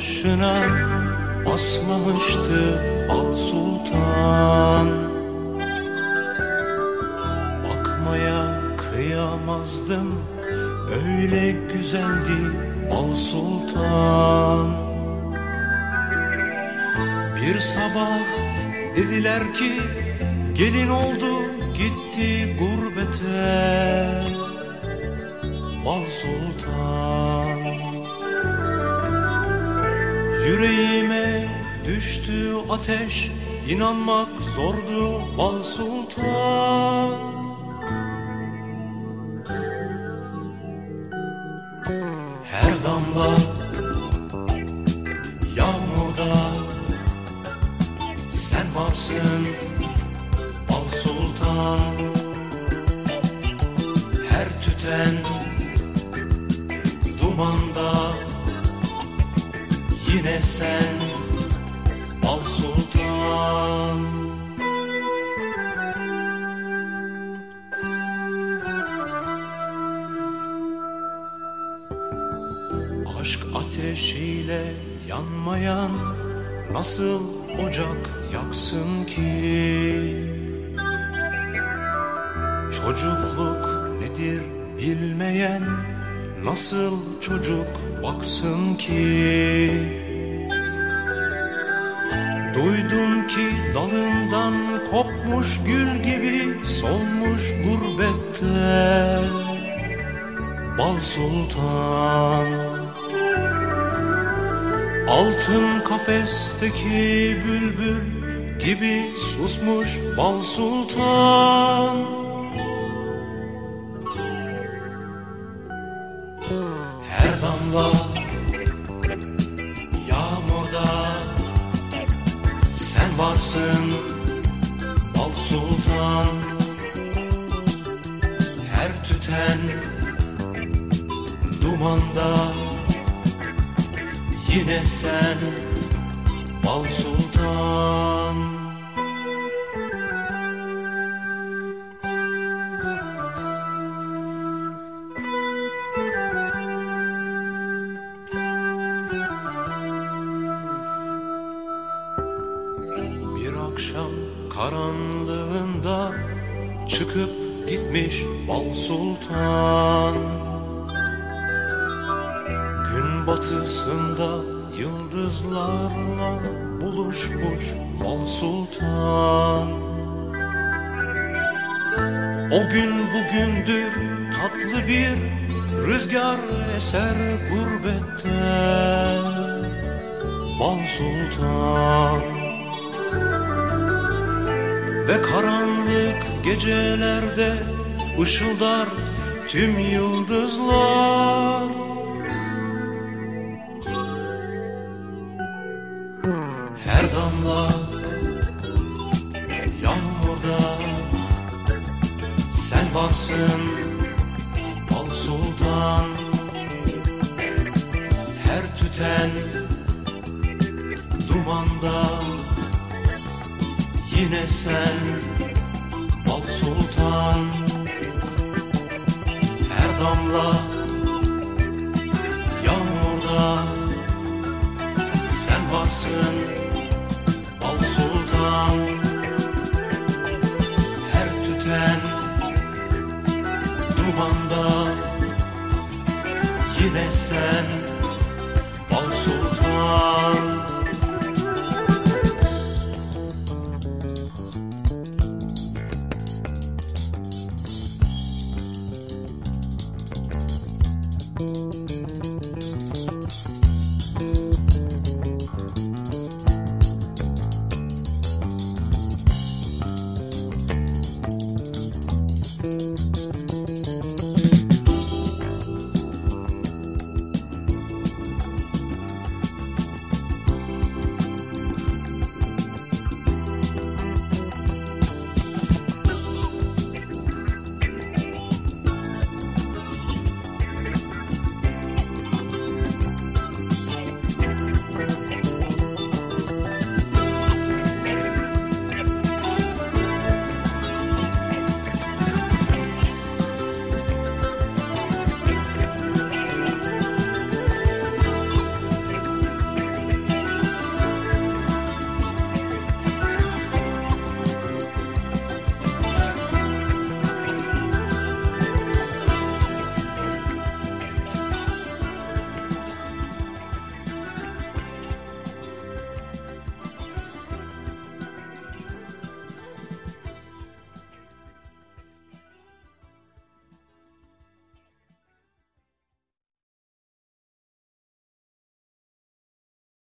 Yaşına basmamıştı Al Sultan. Bakmaya kıyamazdım Öyle güzeldi Al Sultan. Bir sabah dediler ki Gelin oldu gitti gurbete Yüreğime düştü ateş inanmak zordu Bal Sultan. Her damla yağmurda sen varsın Bal Sultan. Her tüten dumanda Yine sen Bal Sultan. Aşk ateşiyle yanmayan Nasıl ocak yaksın ki? Çocukluk nedir bilmeyen Nasıl çocuk baksın ki Duydum ki dalından kopmuş gül gibi Solmuş gurbette Bal Sultan. Altın kafesteki bülbül gibi susmuş Bal Sultan dumanda Yine sen Bal Sultan. Bir akşam karanlığında çıkıp gitmiş Bal Sultan Batısında yıldızlarla buluşmuş Bal Sultan. O gün bugündür tatlı bir rüzgar eser gurbette. Bal Sultan. Ve karanlık gecelerde ışıldar tüm yıldızlar damla Yağmurda. Sen varsın Al sultan Her tüten Dumanda. Yine sen Al sultan Her damla Yağmurda. Sen varsın yine sen Bal Sultan. Müzik